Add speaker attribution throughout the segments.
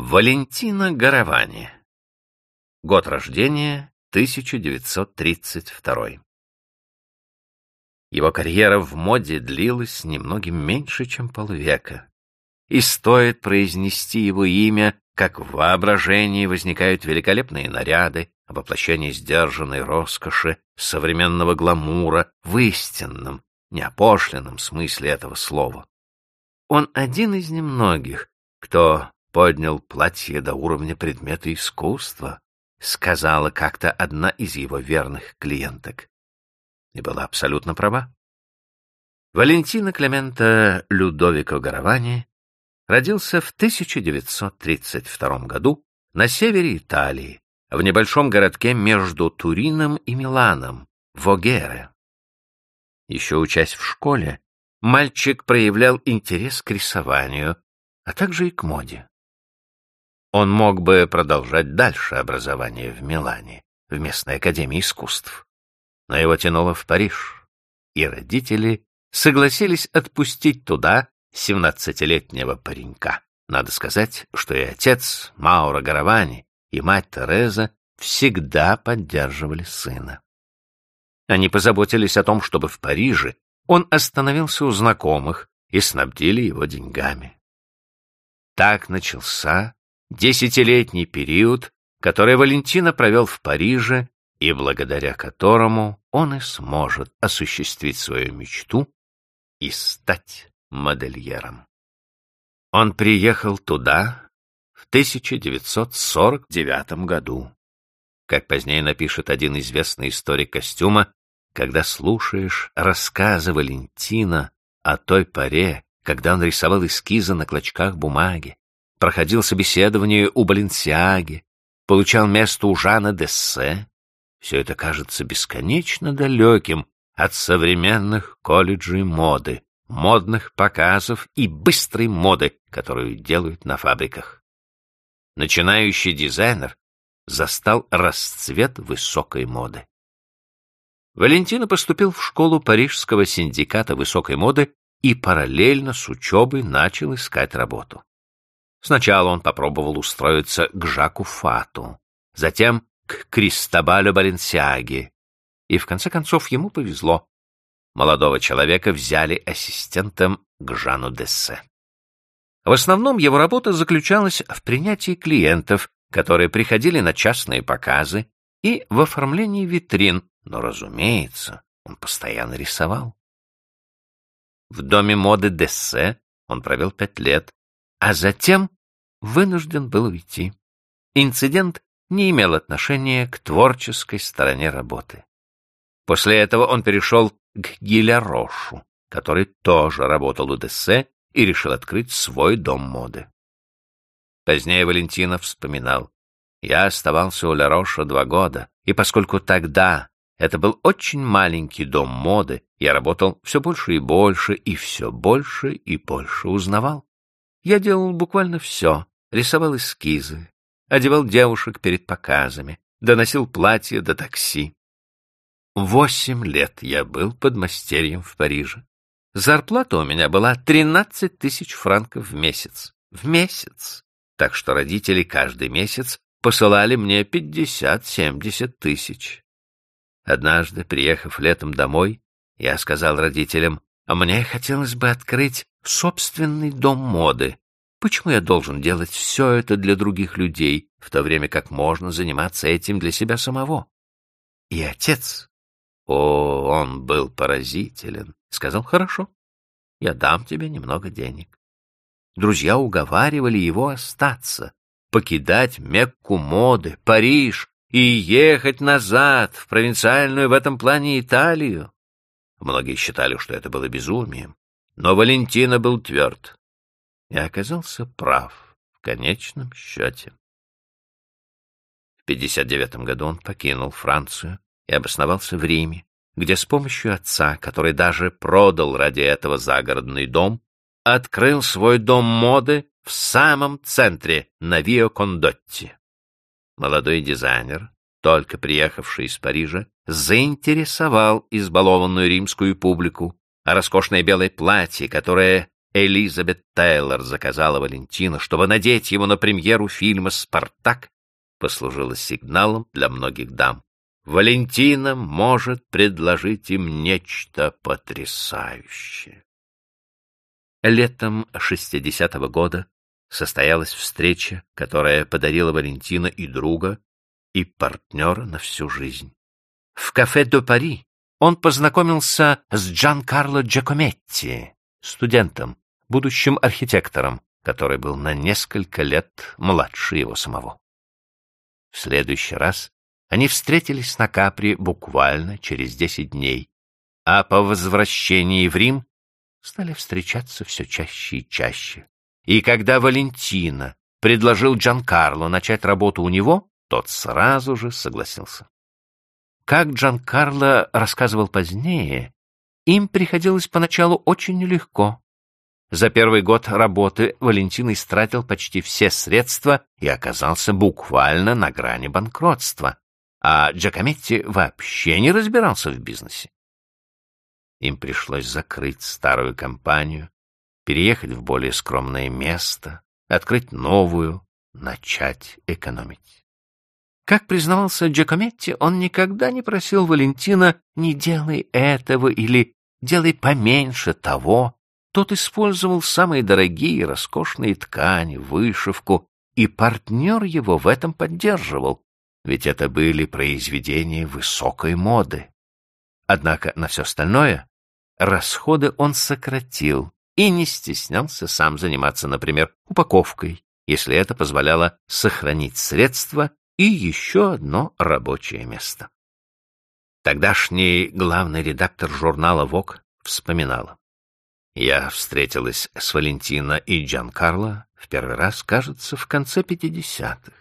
Speaker 1: Валентина Гаравани. Год рождения 1932. Его карьера в моде длилась немногим меньше, чем полвека. И стоит произнести его имя, как в воображении возникают великолепные наряды, воплощение сдержанной роскоши, современного гламура в истинном, неопошленном смысле этого слова. Он один из немногих, кто поднял платье до уровня предмета искусства, сказала как-то одна из его верных клиенток. И была абсолютно права. Валентина Клемента Людовико Гаравани родился в 1932 году на севере Италии, в небольшом городке между Турином и Миланом, Вогере. Еще учась в школе, мальчик проявлял интерес к рисованию, а также и к моде. Он мог бы продолжать дальше образование в Милане, в местной академии искусств. Но его тянуло в Париж, и родители согласились отпустить туда семнадцатилетнего паренька. Надо сказать, что и отец Мауро Гаравани, и мать Тереза всегда поддерживали сына. Они позаботились о том, чтобы в Париже он остановился у знакомых и снабдили его деньгами. Так начался десятилетний период, который Валентина провел в Париже и благодаря которому он и сможет осуществить свою мечту и стать модельером. Он приехал туда в 1949 году. Как позднее напишет один известный историк костюма, когда слушаешь рассказы Валентина о той поре, когда он рисовал эскизы на клочках бумаги, проходил собеседование у Баленсиаги, получал место у Жана Дессе. Все это кажется бесконечно далеким от современных колледжей моды, модных показов и быстрой моды, которую делают на фабриках. Начинающий дизайнер застал расцвет высокой моды. Валентина поступил в школу Парижского синдиката высокой моды и параллельно с учебой начал искать работу. Сначала он попробовал устроиться к Жаку Фату, затем к Кристобалю Баленсиаге, и в конце концов ему повезло. Молодого человека взяли ассистентом к Жану Дессе. В основном его работа заключалась в принятии клиентов, которые приходили на частные показы, и в оформлении витрин, но, разумеется, он постоянно рисовал. В доме моды Дессе он провел пять лет, а затем вынужден был уйти. Инцидент не имел отношения к творческой стороне работы. После этого он перешел к Гилярошу, который тоже работал у Дессе и решил открыть свой дом моды. Позднее Валентинов вспоминал, «Я оставался у Лароша два года, и поскольку тогда это был очень маленький дом моды, я работал все больше и больше, и все больше и больше узнавал. Я делал буквально все. Рисовал эскизы, одевал девушек перед показами, доносил платья до такси. Восемь лет я был подмастерьем в Париже. Зарплата у меня была тринадцать тысяч франков в месяц. В месяц. Так что родители каждый месяц посылали мне пятьдесят-семьдесят тысяч. Однажды, приехав летом домой, я сказал родителям, мне хотелось бы открыть собственный дом моды. Почему я должен делать все это для других людей, в то время как можно заниматься этим для себя самого? И отец, о, он был поразителен, сказал, хорошо, я дам тебе немного денег. Друзья уговаривали его остаться, покидать Мекку моды, Париж и ехать назад, в провинциальную в этом плане Италию. Многие считали, что это было безумием, но Валентина был тверд и оказался прав в конечном счете. В 59 году он покинул Францию и обосновался в Риме, где с помощью отца, который даже продал ради этого загородный дом, открыл свой дом моды в самом центре, на Вио Кондотти. Молодой дизайнер, только приехавший из Парижа, заинтересовал избалованную римскую публику, а роскошное белое платье, которое Элизабет Тейлор заказала Валентина, чтобы надеть его на премьеру фильма «Спартак», послужило сигналом для многих дам. Валентина может предложить им нечто потрясающее. Летом 60-го года состоялась встреча, которая подарила Валентина и друга, и партнера на всю жизнь. В кафе «До Пари» он познакомился с Джан Карло Джакометти, студентом, будущим архитектором, который был на несколько лет младше его самого. В следующий раз они встретились на Капри буквально через десять дней, а по возвращении в Рим стали встречаться все чаще и чаще. И когда Валентина предложил Джанкарло начать работу у него, тот сразу же согласился. Как Джанкарло рассказывал позднее, им приходилось поначалу очень нелегко. За первый год работы Валентин истратил почти все средства и оказался буквально на грани банкротства, а Джакометти вообще не разбирался в бизнесе. Им пришлось закрыть старую компанию, переехать в более скромное место, открыть новую, начать экономить. Как признавался Джакометти, он никогда не просил Валентина «не делай этого» или «делай поменьше того». Тот использовал самые дорогие роскошные ткани, вышивку, и партнер его в этом поддерживал, ведь это были произведения высокой моды. Однако на все остальное расходы он сократил и не стеснялся сам заниматься, например, упаковкой, если это позволяло сохранить средства и еще одно рабочее место. Тогдашний главный редактор журнала «Вок» вспоминала. Я встретилась с Валентино и Джан Карло в первый раз, кажется, в конце пятидесятых.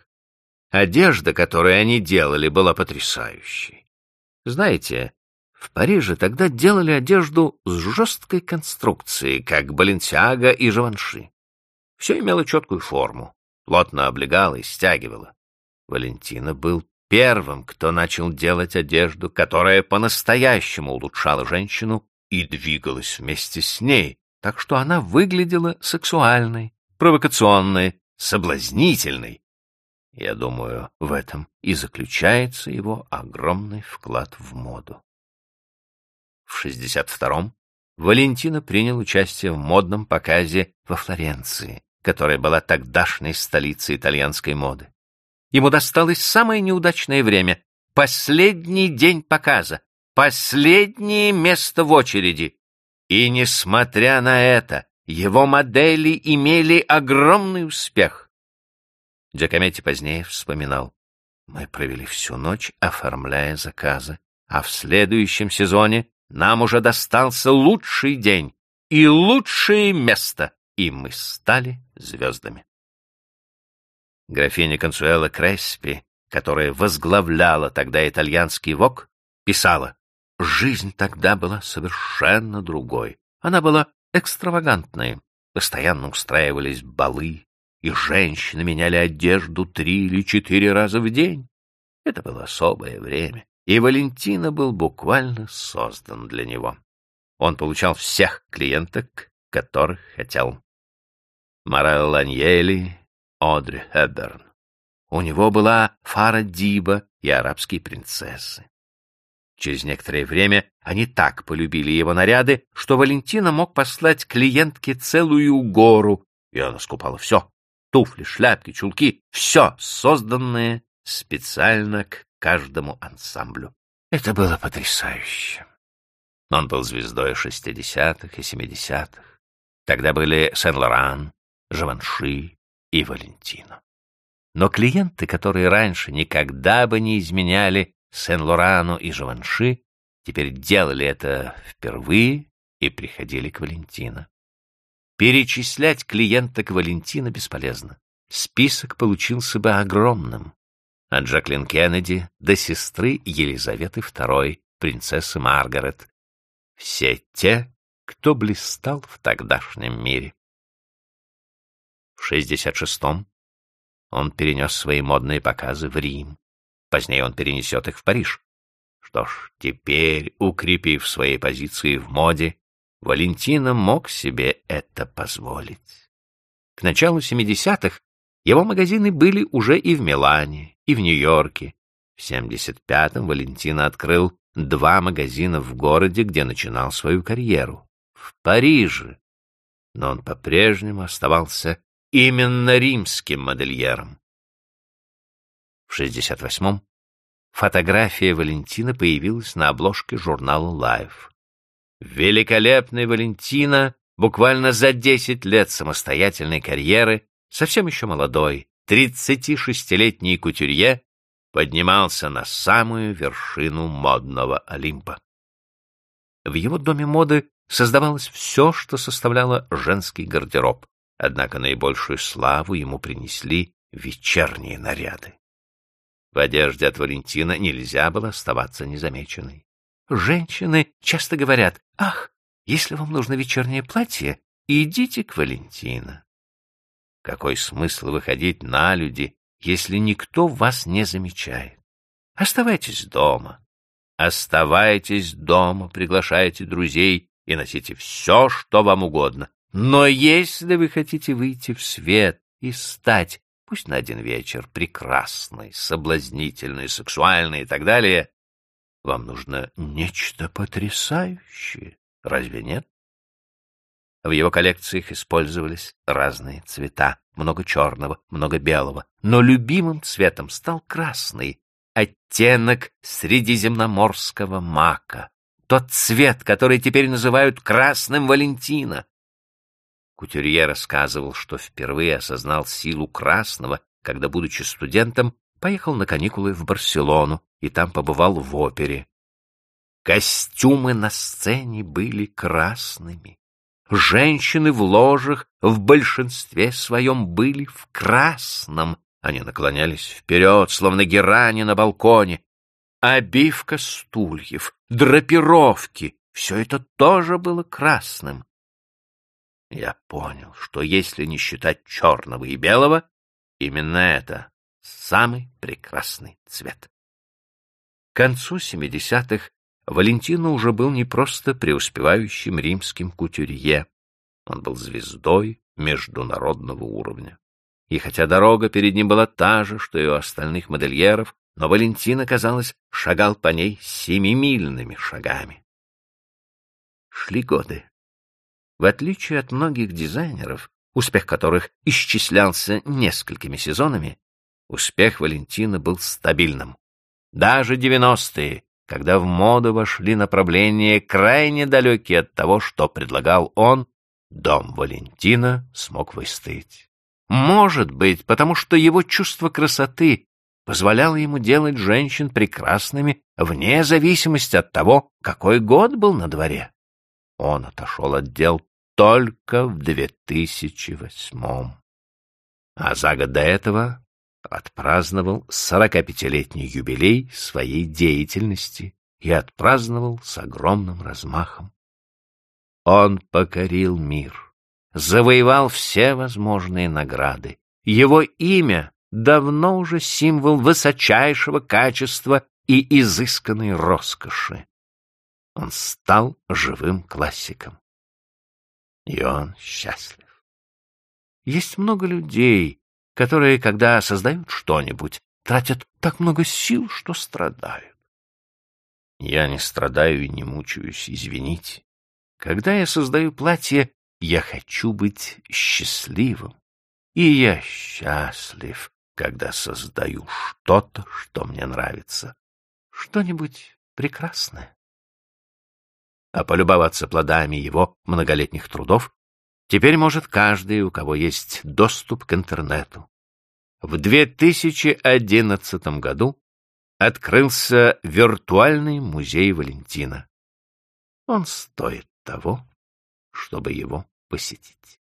Speaker 1: Одежда, которую они делали, была потрясающей. Знаете, в Париже тогда делали одежду с жесткой конструкцией, как Баленсиага и Живанши. Все имело четкую форму, плотно облегало и стягивало. Валентина был первым, кто начал делать одежду, которая по-настоящему улучшала женщину и двигалась вместе с ней, так что она выглядела сексуальной, провокационной, соблазнительной, я думаю, в этом и заключается его огромный вклад в моду. В 62-м Валентина принял участие в модном показе во Флоренции, которая была тогдашней столицей итальянской моды. Ему досталось самое неудачное время — последний день показа, последнее место в очереди. И, несмотря на это, его модели имели огромный успех. Джакометти позднее вспоминал. Мы провели всю ночь, оформляя заказы, а в следующем сезоне нам уже достался лучший день и лучшее место, и мы стали звездами. Графиня Консуэла Креспи, которая возглавляла тогда итальянский ВОК, писала, «Жизнь тогда была совершенно другой. Она была экстравагантной. Постоянно устраивались балы, и женщины меняли одежду три или четыре раза в день. Это было особое время, и Валентина был буквально создан для него. Он получал всех клиенток, которых хотел. Морел Ланьели, Одри Хэбберн. У него была Фара Диба и арабские принцессы. Через некоторое время они так полюбили его наряды, что Валентина мог послать клиентке целую гору, и она скупала все туфли, шляпки, чулки — все созданное специально к каждому ансамблю. Это было потрясающе. Он был звездой шестидесятых и семидесятых. Тогда были Сен-Лоран, Живанши и Валентино. Но клиенты, которые раньше никогда бы не изменяли Сен-Лорану и Живанши, теперь делали это впервые и приходили к Валентино. Перечислять клиенток Валентина бесполезно. Список получился бы огромным. От Джаклин Кеннеди до сестры Елизаветы II, принцессы Маргарет. Все те, кто блистал в тогдашнем мире. В 66-м он перенес свои модные показы в Рим. Позднее он перенесет их в Париж. Что ж, теперь, укрепив свои позиции в моде, Валентина мог себе это позволить. К началу 70-х его магазины были уже и в Милане, и в Нью-Йорке. В 75-м Валентина открыл два магазина в городе, где начинал свою карьеру — в Париже. Но он по-прежнему оставался именно римским модельером. В 68-м фотография Валентина появилась на обложке журнала Life. Великолепный Валентина буквально за 10 лет самостоятельной карьеры, совсем еще молодой, 36-летний кутюрье, поднимался на самую вершину модного Олимпа. В его доме моды создавалось все, что составляло женский гардероб, однако наибольшую славу ему принесли вечерние наряды. В одежде от Валентина нельзя было оставаться незамеченной. Женщины часто говорят, «Ах, если вам нужно вечернее платье, идите к Валентина». Какой смысл выходить на люди, если никто вас не замечает? Оставайтесь дома. Оставайтесь дома, приглашайте друзей и носите все, что вам угодно. Но если вы хотите выйти в свет и стать, пусть на один вечер, прекрасной, соблазнительной, сексуальной и так далее, вам нужно нечто потрясающее, разве нет? В его коллекциях использовались разные цвета, много черного, много белого, но любимым цветом стал красный, оттенок средиземноморского мака, тот цвет, который теперь называют красным Валентина. Кутюрье рассказывал, что впервые осознал силу красного, когда, будучи студентом, поехал на каникулы в Барселону и там побывал в опере. Костюмы на сцене были красными. Женщины в ложах в большинстве своем были в красном. Они наклонялись вперед, словно герани на балконе. Обивка стульев, драпировки — все это тоже было красным. Я понял, что если не считать черного и белого, именно это самый прекрасный цвет. К концу 70-х Валентино уже был не просто преуспевающим римским кутюрье, он был звездой международного уровня. И хотя дорога перед ним была та же, что и у остальных модельеров, но Валентина, казалось, шагал по ней семимильными шагами. Шли годы. В отличие от многих дизайнеров, успех которых исчислялся несколькими сезонами, успех Валентина был стабильным. Даже девяностые, когда в моду вошли направления, крайне далекие от того, что предлагал он, дом Валентина смог выстоять. Может быть, потому что его чувство красоты позволяло ему делать женщин прекрасными вне зависимости от того, какой год был на дворе. Он отошел от дел только в 2008 а за год до этого отпраздновал 45-летний юбилей своей деятельности и отпраздновал с огромным размахом. Он покорил мир, завоевал все возможные награды. Его имя давно уже символ высочайшего качества и изысканной роскоши. Он стал живым классиком. И он счастлив. Есть много людей, которые, когда создают что-нибудь, тратят так много сил, что страдают. Я не страдаю и не мучаюсь, извините. Когда я создаю платье, я хочу быть счастливым. И я счастлив, когда создаю что-то, что мне нравится. Что-нибудь прекрасное а полюбоваться плодами его многолетних трудов теперь может каждый, у кого есть доступ к интернету. В 2011 году открылся виртуальный музей Валентина. Он стоит того, чтобы его посетить.